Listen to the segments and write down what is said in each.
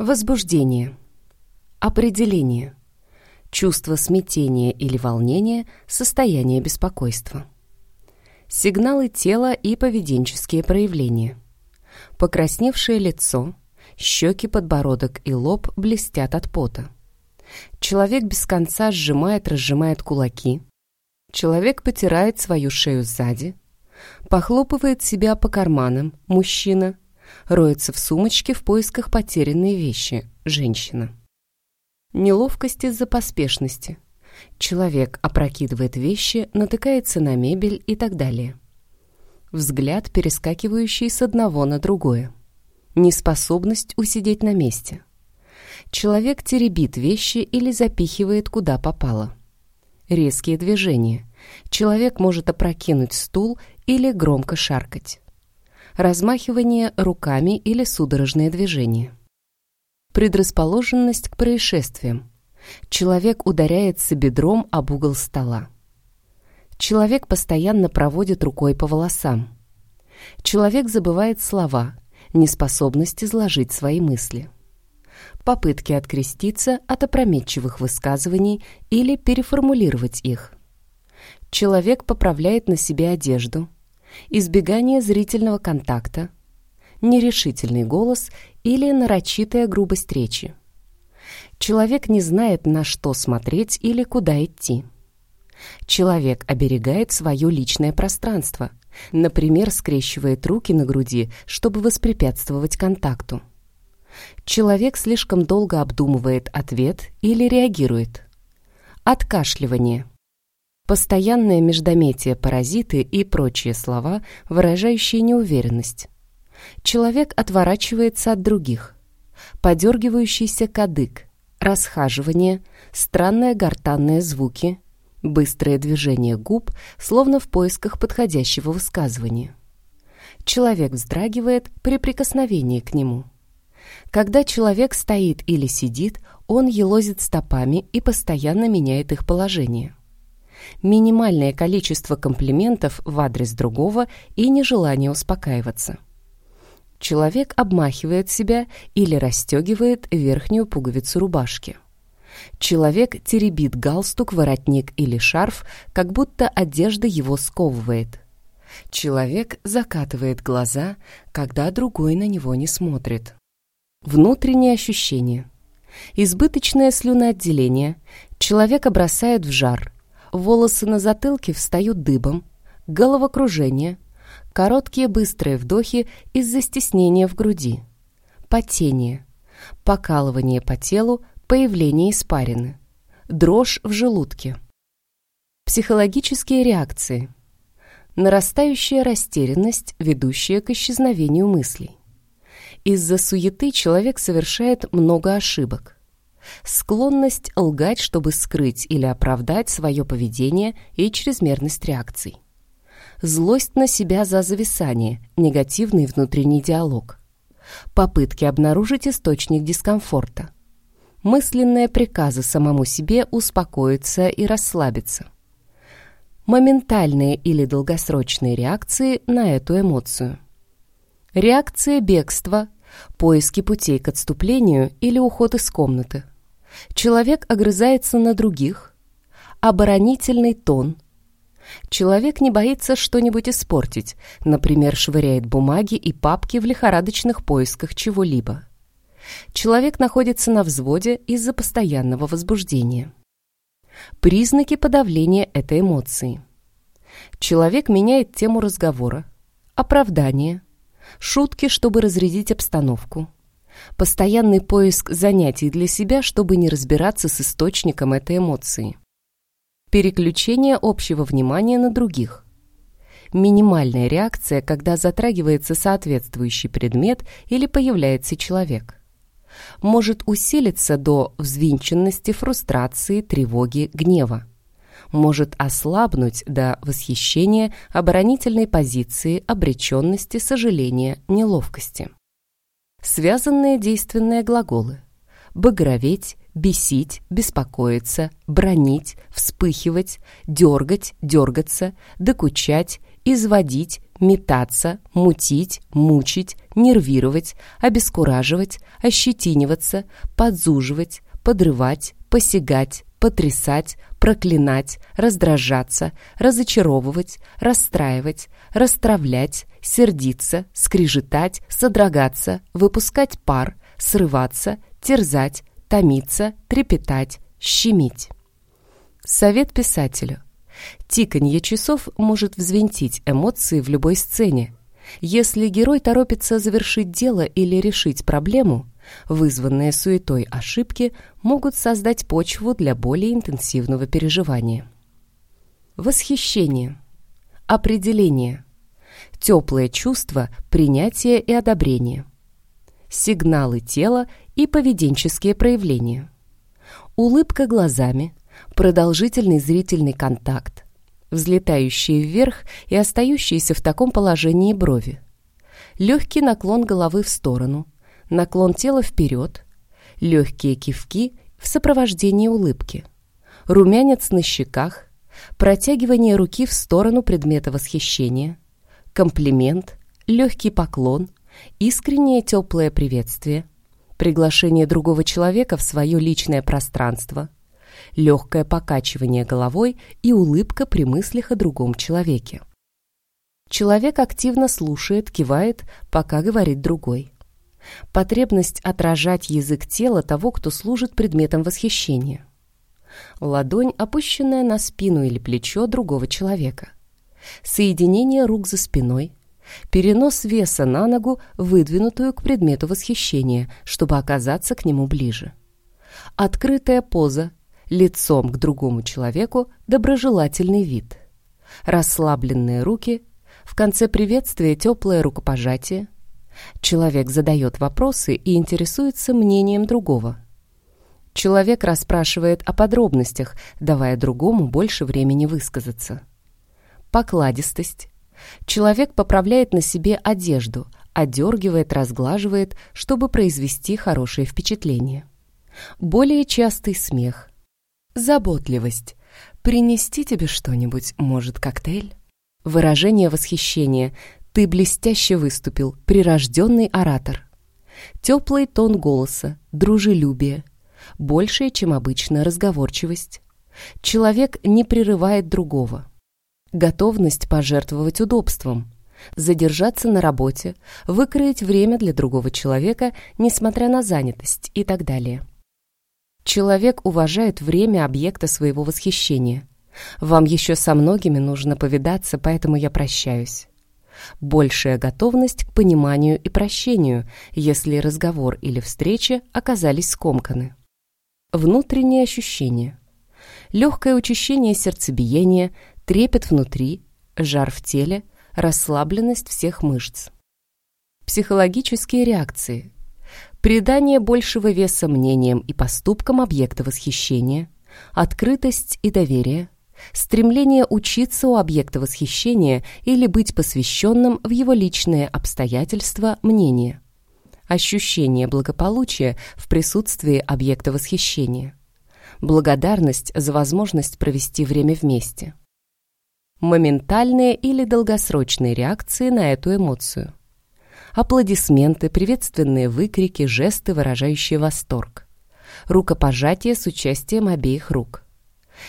Возбуждение. Определение. Чувство смятения или волнения, состояние беспокойства. Сигналы тела и поведенческие проявления. Покрасневшее лицо, щеки, подбородок и лоб блестят от пота. Человек без конца сжимает-разжимает кулаки. Человек потирает свою шею сзади. Похлопывает себя по карманам, мужчина. Роется в сумочке в поисках потерянной вещи, женщина. Неловкость из-за поспешности. Человек опрокидывает вещи, натыкается на мебель и так далее. Взгляд, перескакивающий с одного на другое. Неспособность усидеть на месте. Человек теребит вещи или запихивает куда попало. Резкие движения. Человек может опрокинуть стул или громко шаркать. Размахивание руками или судорожные движения. Предрасположенность к происшествиям. Человек ударяется бедром об угол стола. Человек постоянно проводит рукой по волосам. Человек забывает слова, неспособность изложить свои мысли. Попытки откреститься от опрометчивых высказываний или переформулировать их. Человек поправляет на себе одежду. Избегание зрительного контакта. Нерешительный голос или нарочитая грубость речи. Человек не знает, на что смотреть или куда идти. Человек оберегает свое личное пространство, например, скрещивает руки на груди, чтобы воспрепятствовать контакту. Человек слишком долго обдумывает ответ или реагирует. Откашливание. Постоянное междометие паразиты и прочие слова, выражающие неуверенность. Человек отворачивается от других. Подергивающийся кадык, расхаживание, странные гортанные звуки, быстрое движение губ, словно в поисках подходящего высказывания. Человек вздрагивает при прикосновении к нему. Когда человек стоит или сидит, он елозит стопами и постоянно меняет их положение. Минимальное количество комплиментов в адрес другого и нежелание успокаиваться. Человек обмахивает себя или расстегивает верхнюю пуговицу рубашки. Человек теребит галстук, воротник или шарф, как будто одежда его сковывает. Человек закатывает глаза, когда другой на него не смотрит. Внутренние ощущения. Избыточное слюноотделение. Человека бросает в жар. Волосы на затылке встают дыбом. Головокружение – Короткие быстрые вдохи из-за стеснения в груди. Потение. Покалывание по телу, появление испарины. Дрожь в желудке. Психологические реакции. Нарастающая растерянность, ведущая к исчезновению мыслей. Из-за суеты человек совершает много ошибок. Склонность лгать, чтобы скрыть или оправдать свое поведение и чрезмерность реакций злость на себя за зависание, негативный внутренний диалог. Попытки обнаружить источник дискомфорта. Мысленные приказы самому себе успокоиться и расслабиться. Моментальные или долгосрочные реакции на эту эмоцию. Реакция бегства, поиски путей к отступлению или уход из комнаты. Человек огрызается на других. Оборонительный тон – Человек не боится что-нибудь испортить, например, швыряет бумаги и папки в лихорадочных поисках чего-либо. Человек находится на взводе из-за постоянного возбуждения. Признаки подавления этой эмоции. Человек меняет тему разговора, оправдание, шутки, чтобы разрядить обстановку, постоянный поиск занятий для себя, чтобы не разбираться с источником этой эмоции. Переключение общего внимания на других. Минимальная реакция, когда затрагивается соответствующий предмет или появляется человек. Может усилиться до взвинченности, фрустрации, тревоги, гнева. Может ослабнуть до восхищения, оборонительной позиции, обреченности, сожаления, неловкости. Связанные действенные глаголы. Багроветь, бесить, беспокоиться, бронить, вспыхивать, дергать, дергаться, докучать, изводить, метаться, мутить, мучить, нервировать, обескураживать, ощетиниваться, подзуживать, подрывать, посягать, потрясать, проклинать, раздражаться, разочаровывать, расстраивать, расстравлять, сердиться, скрежетать, содрогаться, выпускать пар, срываться, терзать, томиться, трепетать, щемить. Совет писателю. Тиканье часов может взвинтить эмоции в любой сцене. Если герой торопится завершить дело или решить проблему, вызванные суетой ошибки могут создать почву для более интенсивного переживания. Восхищение. Определение. Теплое чувство, принятие и одобрение. Сигналы тела и поведенческие проявления. Улыбка глазами, продолжительный зрительный контакт, взлетающие вверх и остающиеся в таком положении брови, легкий наклон головы в сторону, наклон тела вперед, легкие кивки в сопровождении улыбки, румянец на щеках, протягивание руки в сторону предмета восхищения, комплимент, легкий поклон, искреннее теплое приветствие, приглашение другого человека в свое личное пространство, легкое покачивание головой и улыбка при мыслях о другом человеке. Человек активно слушает, кивает, пока говорит другой. Потребность отражать язык тела того, кто служит предметом восхищения. Ладонь, опущенная на спину или плечо другого человека. Соединение рук за спиной. Перенос веса на ногу, выдвинутую к предмету восхищения, чтобы оказаться к нему ближе. Открытая поза, лицом к другому человеку, доброжелательный вид. Расслабленные руки, в конце приветствия теплое рукопожатие – Человек задает вопросы и интересуется мнением другого. Человек расспрашивает о подробностях, давая другому больше времени высказаться. Покладистость. Человек поправляет на себе одежду, одергивает, разглаживает, чтобы произвести хорошее впечатление. Более частый смех. Заботливость. Принести тебе что-нибудь, может, коктейль? Выражение восхищения, ты блестяще выступил, прирожденный оратор. Теплый тон голоса, дружелюбие, большее, чем обычно, разговорчивость. Человек не прерывает другого. Готовность пожертвовать удобством, задержаться на работе, выкроить время для другого человека, несмотря на занятость и так далее. Человек уважает время объекта своего восхищения. Вам еще со многими нужно повидаться, поэтому я прощаюсь большая готовность к пониманию и прощению, если разговор или встреча оказались скомканы. Внутренние ощущения. Легкое учащение сердцебиения, трепет внутри, жар в теле, расслабленность всех мышц. Психологические реакции. Придание большего веса мнениям и поступкам объекта восхищения, открытость и доверие – стремление учиться у объекта восхищения или быть посвященным в его личные обстоятельства мнения, ощущение благополучия в присутствии объекта восхищения, благодарность за возможность провести время вместе, моментальные или долгосрочные реакции на эту эмоцию, аплодисменты, приветственные выкрики, жесты, выражающие восторг, рукопожатие с участием обеих рук –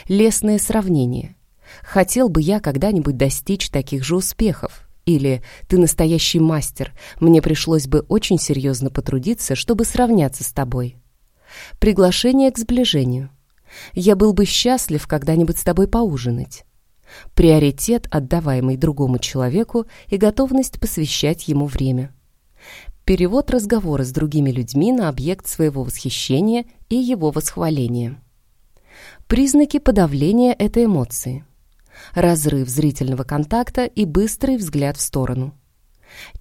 Лесное сравнение. Хотел бы я когда-нибудь достичь таких же успехов. Или «Ты настоящий мастер, мне пришлось бы очень серьезно потрудиться, чтобы сравняться с тобой». Приглашение к сближению. «Я был бы счастлив когда-нибудь с тобой поужинать». Приоритет, отдаваемый другому человеку, и готовность посвящать ему время. Перевод разговора с другими людьми на объект своего восхищения и его восхваления. Признаки подавления этой эмоции. Разрыв зрительного контакта и быстрый взгляд в сторону.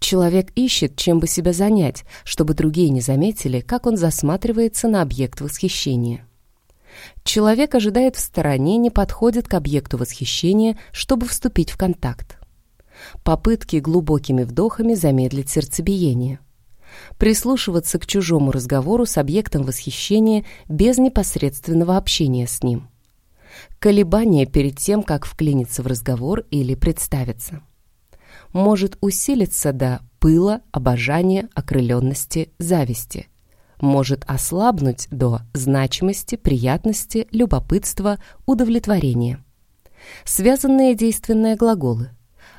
Человек ищет, чем бы себя занять, чтобы другие не заметили, как он засматривается на объект восхищения. Человек ожидает в стороне, не подходит к объекту восхищения, чтобы вступить в контакт. Попытки глубокими вдохами замедлить сердцебиение – прислушиваться к чужому разговору с объектом восхищения без непосредственного общения с ним. Колебания перед тем, как вклиниться в разговор или представиться. может усилиться до пыла, обожания, окрыленности, зависти. Может ослабнуть до значимости, приятности, любопытства, удовлетворения. Связанные действенные глаголы.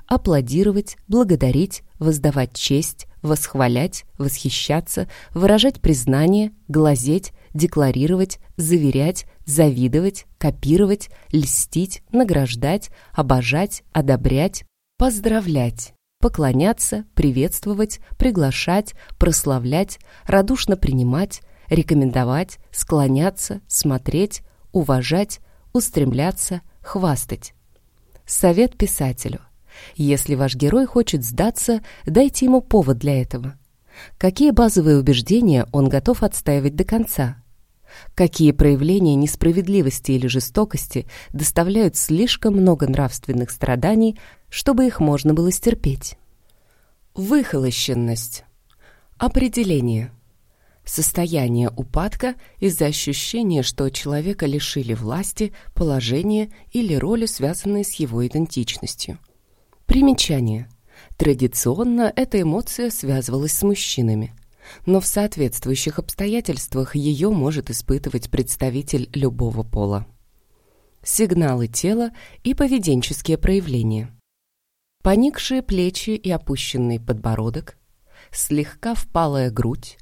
Аплодировать, благодарить, воздавать честь, восхвалять, восхищаться, выражать признание, глазеть, декларировать, заверять, завидовать, копировать, льстить, награждать, обожать, одобрять, поздравлять, поклоняться, приветствовать, приглашать, прославлять, радушно принимать, рекомендовать, склоняться, смотреть, уважать, устремляться, хвастать. Совет писателю. Если ваш герой хочет сдаться, дайте ему повод для этого. Какие базовые убеждения он готов отстаивать до конца? Какие проявления несправедливости или жестокости доставляют слишком много нравственных страданий, чтобы их можно было стерпеть? Выхолощенность. Определение. Состояние упадка из-за ощущения, что человека лишили власти, положения или роли, связанные с его идентичностью. Примечание. Традиционно эта эмоция связывалась с мужчинами, но в соответствующих обстоятельствах ее может испытывать представитель любого пола. Сигналы тела и поведенческие проявления. Поникшие плечи и опущенный подбородок, слегка впалая грудь,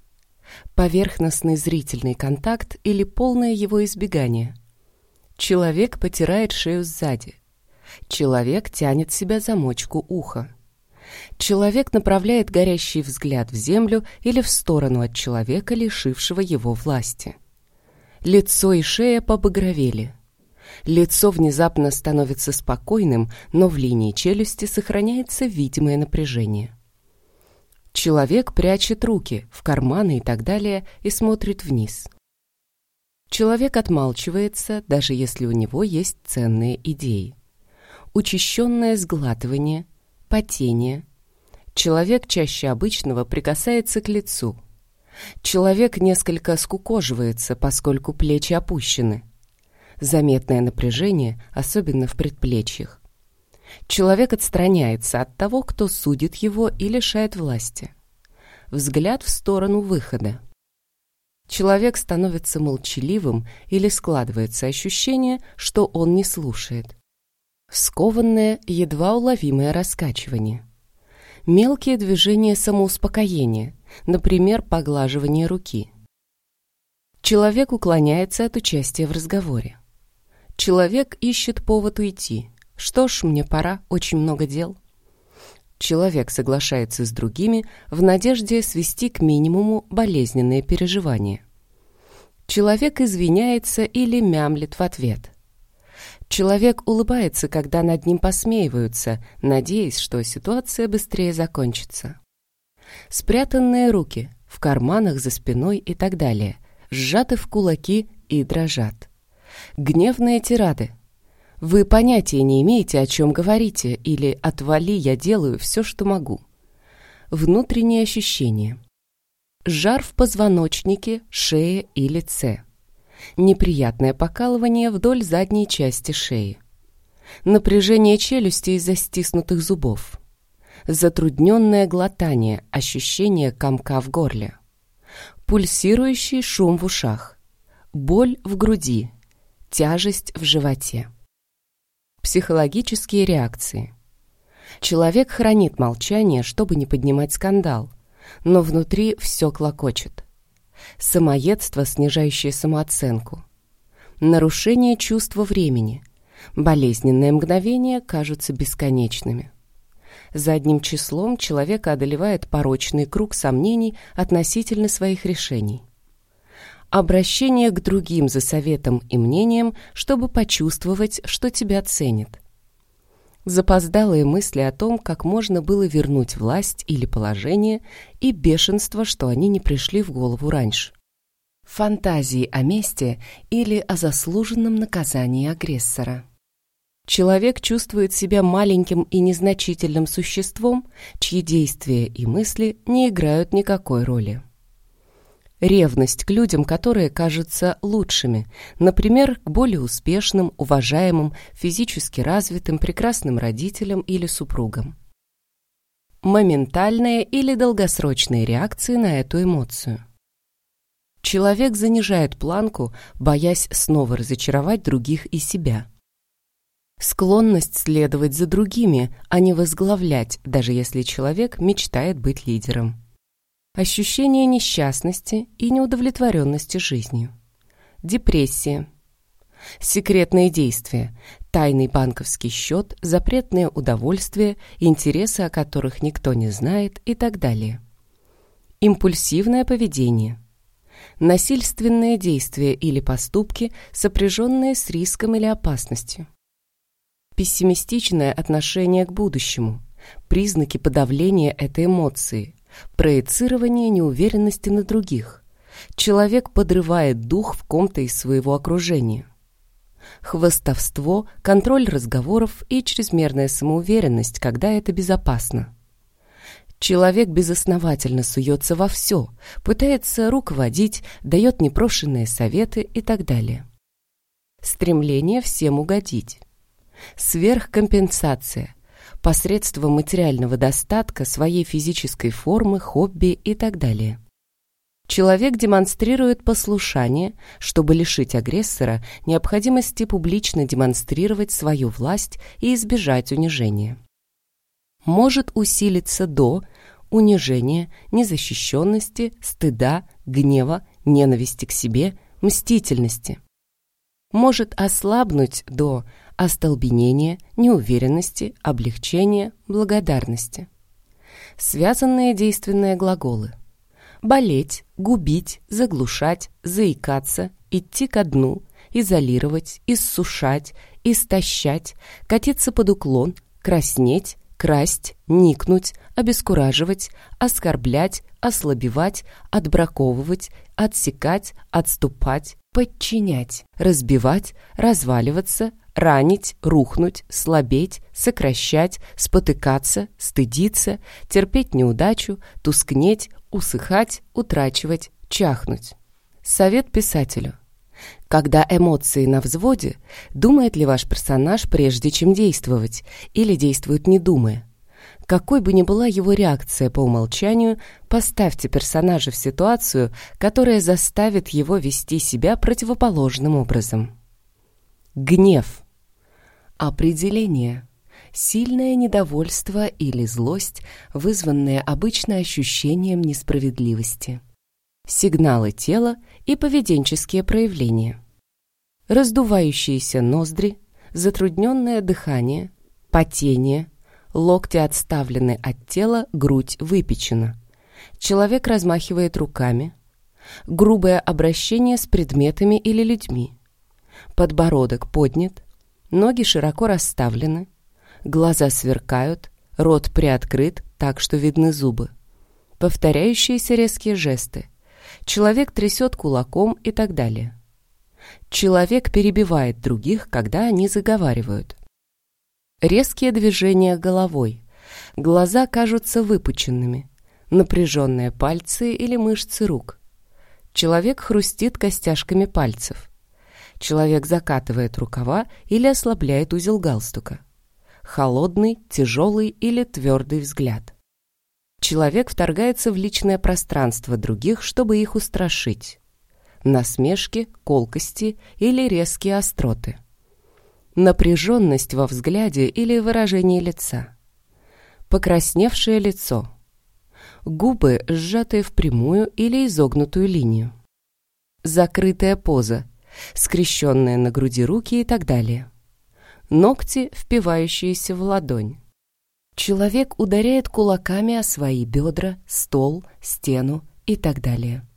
поверхностный зрительный контакт или полное его избегание. Человек потирает шею сзади. Человек тянет себя за мочку уха. Человек направляет горящий взгляд в землю или в сторону от человека, лишившего его власти. Лицо и шея побагровели. Лицо внезапно становится спокойным, но в линии челюсти сохраняется видимое напряжение. Человек прячет руки в карманы и так далее и смотрит вниз. Человек отмалчивается, даже если у него есть ценные идеи. Учащенное сглатывание, потение. Человек чаще обычного прикасается к лицу. Человек несколько скукоживается, поскольку плечи опущены. Заметное напряжение, особенно в предплечьях. Человек отстраняется от того, кто судит его и лишает власти. Взгляд в сторону выхода. Человек становится молчаливым или складывается ощущение, что он не слушает. Скованное, едва уловимое раскачивание. Мелкие движения самоуспокоения, например, поглаживание руки. Человек уклоняется от участия в разговоре. Человек ищет повод уйти. Что ж, мне пора, очень много дел. Человек соглашается с другими в надежде свести к минимуму болезненные переживания. Человек извиняется или мямлет в ответ – Человек улыбается, когда над ним посмеиваются, надеясь, что ситуация быстрее закончится. Спрятанные руки в карманах за спиной и так далее, сжаты в кулаки и дрожат. Гневные тирады. Вы понятия не имеете, о чем говорите, или «отвали, я делаю все, что могу». Внутренние ощущения. Жар в позвоночнике, шее и лице неприятное покалывание вдоль задней части шеи, напряжение челюсти из-за стиснутых зубов, затрудненное глотание, ощущение комка в горле, пульсирующий шум в ушах, боль в груди, тяжесть в животе. Психологические реакции. Человек хранит молчание, чтобы не поднимать скандал, но внутри все клокочет самоедство, снижающее самооценку, нарушение чувства времени, болезненные мгновения кажутся бесконечными. Задним числом человека одолевает порочный круг сомнений относительно своих решений. Обращение к другим за советом и мнением, чтобы почувствовать, что тебя ценят запоздалые мысли о том, как можно было вернуть власть или положение, и бешенство, что они не пришли в голову раньше. Фантазии о мести или о заслуженном наказании агрессора. Человек чувствует себя маленьким и незначительным существом, чьи действия и мысли не играют никакой роли ревность к людям, которые кажутся лучшими, например, к более успешным, уважаемым, физически развитым, прекрасным родителям или супругам. Моментальные или долгосрочные реакции на эту эмоцию. Человек занижает планку, боясь снова разочаровать других и себя. Склонность следовать за другими, а не возглавлять, даже если человек мечтает быть лидером. Ощущение несчастности и неудовлетворенности жизнью. Депрессия. Секретные действия, тайный банковский счет, запретные удовольствия, интересы о которых никто не знает и так далее. Импульсивное поведение. Насильственные действия или поступки, сопряженные с риском или опасностью. Пессимистичное отношение к будущему. Признаки подавления этой эмоции. Проецирование неуверенности на других. Человек подрывает дух в ком-то из своего окружения хвостовство, контроль разговоров и чрезмерная самоуверенность, когда это безопасно. Человек безосновательно суется во все, пытается руководить, дает непрошенные советы и так далее. Стремление всем угодить. Сверхкомпенсация. Посредством материального достатка, своей физической формы, хобби и так далее. Человек демонстрирует послушание, чтобы лишить агрессора необходимости публично демонстрировать свою власть и избежать унижения. Может усилиться до унижения, незащищенности, стыда, гнева, ненависти к себе, мстительности. Может ослабнуть до остолбенения, неуверенности, облегчения, благодарности. Связанные действенные глаголы болеть, губить, заглушать, заикаться, идти ко дну, изолировать, иссушать, истощать, катиться под уклон, краснеть, красть, никнуть, обескураживать, оскорблять, ослабевать, отбраковывать, отсекать, отступать, подчинять, разбивать, разваливаться, ранить, рухнуть, слабеть, сокращать, спотыкаться, стыдиться, терпеть неудачу, тускнеть, усыхать, утрачивать, чахнуть. Совет писателю. Когда эмоции на взводе, думает ли ваш персонаж прежде чем действовать, или действует не думая? Какой бы ни была его реакция по умолчанию, поставьте персонажа в ситуацию, которая заставит его вести себя противоположным образом. Гнев. Определение. Сильное недовольство или злость, вызванное обычно ощущением несправедливости. Сигналы тела и поведенческие проявления. Раздувающиеся ноздри, затрудненное дыхание, потение, локти отставлены от тела, грудь выпечена. Человек размахивает руками. Грубое обращение с предметами или людьми. Подбородок поднят, ноги широко расставлены, глаза сверкают, рот приоткрыт, так что видны зубы. Повторяющиеся резкие жесты. Человек трясет кулаком и так далее. Человек перебивает других, когда они заговаривают. Резкие движения головой. Глаза кажутся выпученными. Напряженные пальцы или мышцы рук. Человек хрустит костяшками пальцев. Человек закатывает рукава или ослабляет узел галстука холодный, тяжелый или твердый взгляд. Человек вторгается в личное пространство других, чтобы их устрашить. Насмешки, колкости или резкие остроты. Напряженность во взгляде или выражении лица. Покрасневшее лицо. Губы, сжатые в прямую или изогнутую линию. Закрытая поза, скрещенные на груди руки и так далее ногти, впивающиеся в ладонь. Человек ударяет кулаками о свои бедра, стол, стену и так далее.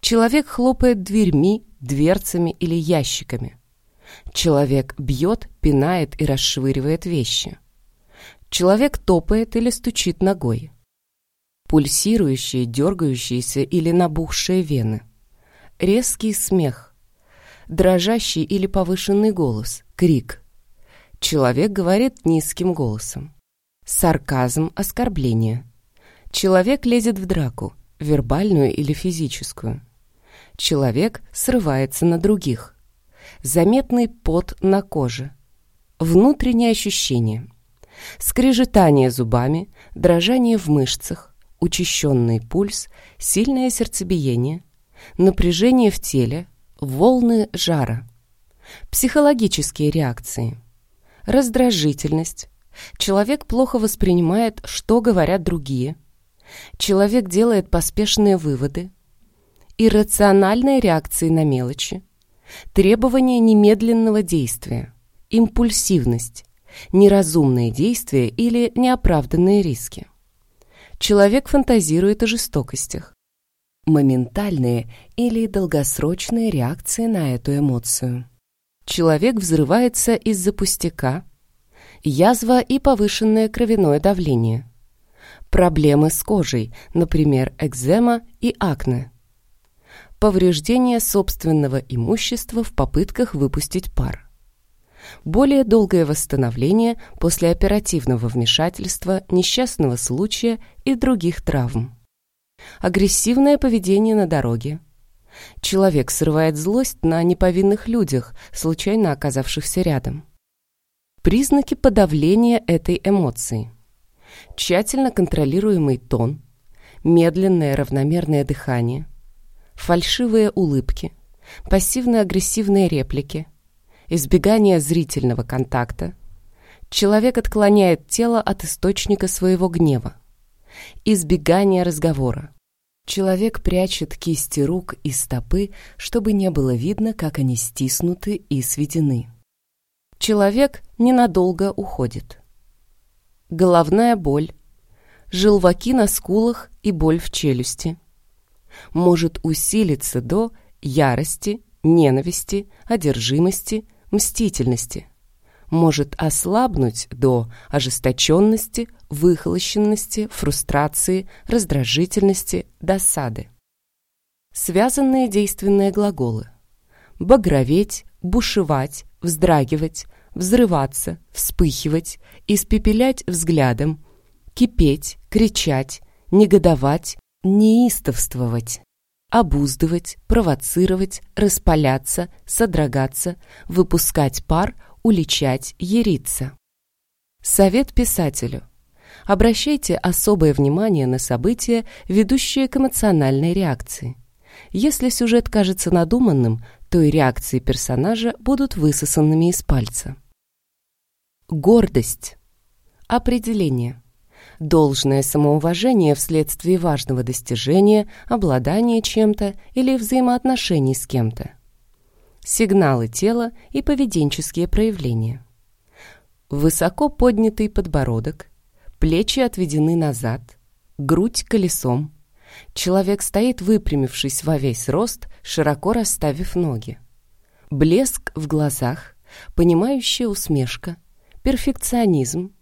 Человек хлопает дверьми, дверцами или ящиками. Человек бьет, пинает и расшвыривает вещи. Человек топает или стучит ногой. Пульсирующие, дергающиеся или набухшие вены. Резкий смех. Дрожащий или повышенный голос, крик – Человек говорит низким голосом. Сарказм, оскорбление. Человек лезет в драку, вербальную или физическую. Человек срывается на других. Заметный пот на коже. Внутреннее ощущение. скрежетание зубами, дрожание в мышцах, учащенный пульс, сильное сердцебиение, напряжение в теле, волны жара. Психологические реакции. Раздражительность. Человек плохо воспринимает, что говорят другие. Человек делает поспешные выводы. Иррациональные реакции на мелочи. Требование немедленного действия. Импульсивность. Неразумные действия или неоправданные риски. Человек фантазирует о жестокостях. Моментальные или долгосрочные реакции на эту эмоцию. Человек взрывается из-за пустяка, язва и повышенное кровяное давление. Проблемы с кожей, например, экзема и акне. Повреждение собственного имущества в попытках выпустить пар. Более долгое восстановление после оперативного вмешательства, несчастного случая и других травм. Агрессивное поведение на дороге. Человек срывает злость на неповинных людях, случайно оказавшихся рядом. Признаки подавления этой эмоции. Тщательно контролируемый тон, медленное равномерное дыхание, фальшивые улыбки, пассивно-агрессивные реплики, избегание зрительного контакта. Человек отклоняет тело от источника своего гнева. Избегание разговора. Человек прячет кисти рук и стопы, чтобы не было видно, как они стиснуты и сведены. Человек ненадолго уходит. Головная боль, желваки на скулах и боль в челюсти. Может усилиться до ярости, ненависти, одержимости, мстительности. Может ослабнуть до ожесточенности, выхолощенности, фрустрации, раздражительности, досады. Связанные действенные глаголы. Багроветь, бушевать, вздрагивать, взрываться, вспыхивать, испепелять взглядом, кипеть, кричать, негодовать, неистовствовать, обуздывать, провоцировать, распаляться, содрогаться, выпускать пар, уличать, яриться. Совет писателю. Обращайте особое внимание на события, ведущие к эмоциональной реакции. Если сюжет кажется надуманным, то и реакции персонажа будут высосанными из пальца. Гордость. Определение. Должное самоуважение вследствие важного достижения, обладания чем-то или взаимоотношений с кем-то. Сигналы тела и поведенческие проявления. Высоко поднятый подбородок, плечи отведены назад, грудь колесом. Человек стоит, выпрямившись во весь рост, широко расставив ноги. Блеск в глазах, понимающая усмешка, перфекционизм.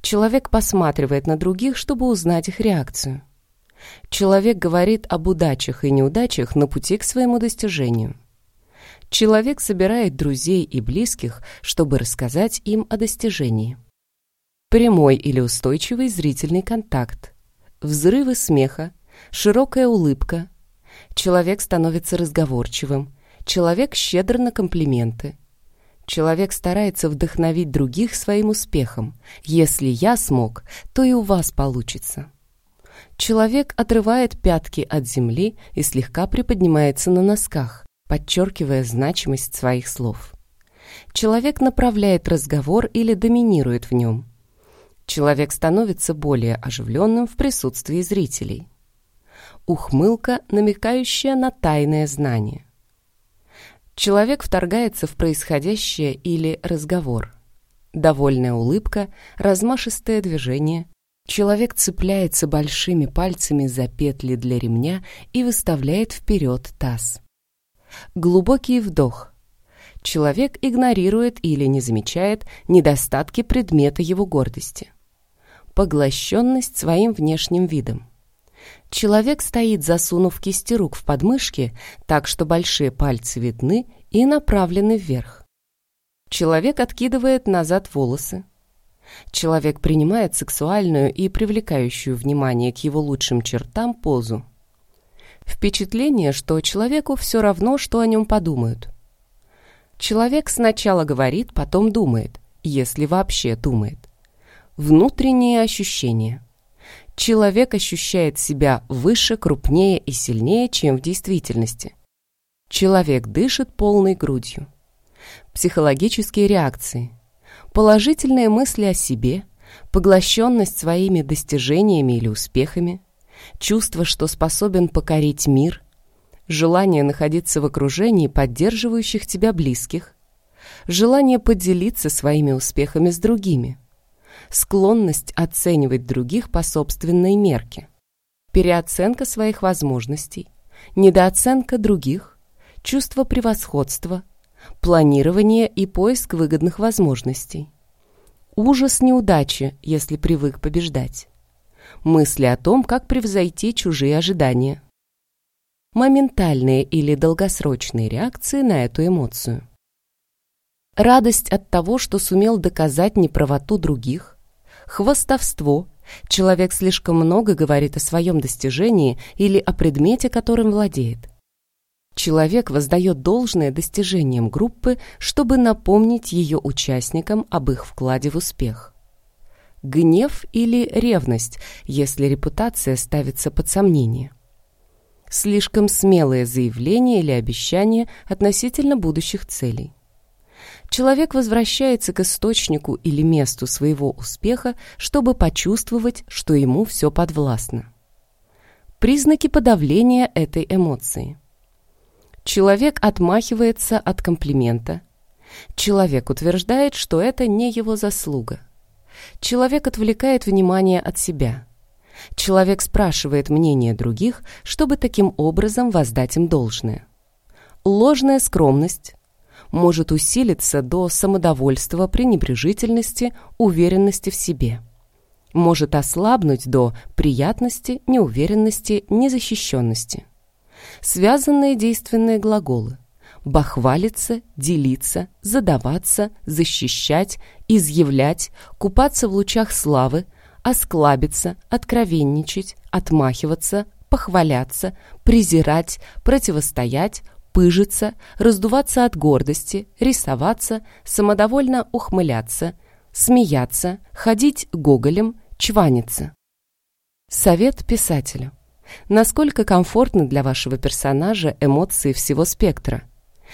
Человек посматривает на других, чтобы узнать их реакцию. Человек говорит об удачах и неудачах на пути к своему достижению. Человек собирает друзей и близких, чтобы рассказать им о достижении. Прямой или устойчивый зрительный контакт. Взрывы смеха, широкая улыбка. Человек становится разговорчивым. Человек щедр на комплименты. Человек старается вдохновить других своим успехом. Если я смог, то и у вас получится. Человек отрывает пятки от земли и слегка приподнимается на носках подчеркивая значимость своих слов. Человек направляет разговор или доминирует в нем. Человек становится более оживленным в присутствии зрителей. Ухмылка, намекающая на тайное знание. Человек вторгается в происходящее или разговор. Довольная улыбка, размашистое движение. Человек цепляется большими пальцами за петли для ремня и выставляет вперед таз. Глубокий вдох. Человек игнорирует или не замечает недостатки предмета его гордости. Поглощенность своим внешним видом. Человек стоит, засунув кисти рук в подмышки, так что большие пальцы видны и направлены вверх. Человек откидывает назад волосы. Человек принимает сексуальную и привлекающую внимание к его лучшим чертам позу. Впечатление, что человеку все равно, что о нем подумают. Человек сначала говорит, потом думает, если вообще думает. Внутренние ощущения. Человек ощущает себя выше, крупнее и сильнее, чем в действительности. Человек дышит полной грудью. Психологические реакции. Положительные мысли о себе, поглощенность своими достижениями или успехами, чувство, что способен покорить мир, желание находиться в окружении поддерживающих тебя близких, желание поделиться своими успехами с другими, склонность оценивать других по собственной мерке, переоценка своих возможностей, недооценка других, чувство превосходства, планирование и поиск выгодных возможностей, ужас неудачи, если привык побеждать, мысли о том, как превзойти чужие ожидания, моментальные или долгосрочные реакции на эту эмоцию. Радость от того, что сумел доказать неправоту других, хвастовство, человек слишком много говорит о своем достижении или о предмете, которым владеет. Человек воздает должное достижениям группы, чтобы напомнить ее участникам об их вкладе в успех. Гнев или ревность, если репутация ставится под сомнение – слишком смелое заявление или обещание относительно будущих целей. Человек возвращается к источнику или месту своего успеха, чтобы почувствовать, что ему все подвластно. Признаки подавления этой эмоции. Человек отмахивается от комплимента. Человек утверждает, что это не его заслуга. Человек отвлекает внимание от себя – Человек спрашивает мнение других, чтобы таким образом воздать им должное. Ложная скромность может усилиться до самодовольства, пренебрежительности, уверенности в себе. Может ослабнуть до приятности, неуверенности, незащищенности. Связанные действенные глаголы бахвалиться, делиться, задаваться, защищать, изъявлять, купаться в лучах славы, осклабиться, откровенничать, отмахиваться, похваляться, презирать, противостоять, пыжиться, раздуваться от гордости, рисоваться, самодовольно ухмыляться, смеяться, ходить гоголем, чваниться. Совет писателю. Насколько комфортны для вашего персонажа эмоции всего спектра?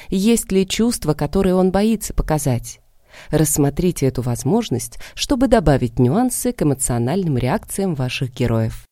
Есть ли чувства, которые он боится показать? Рассмотрите эту возможность, чтобы добавить нюансы к эмоциональным реакциям ваших героев.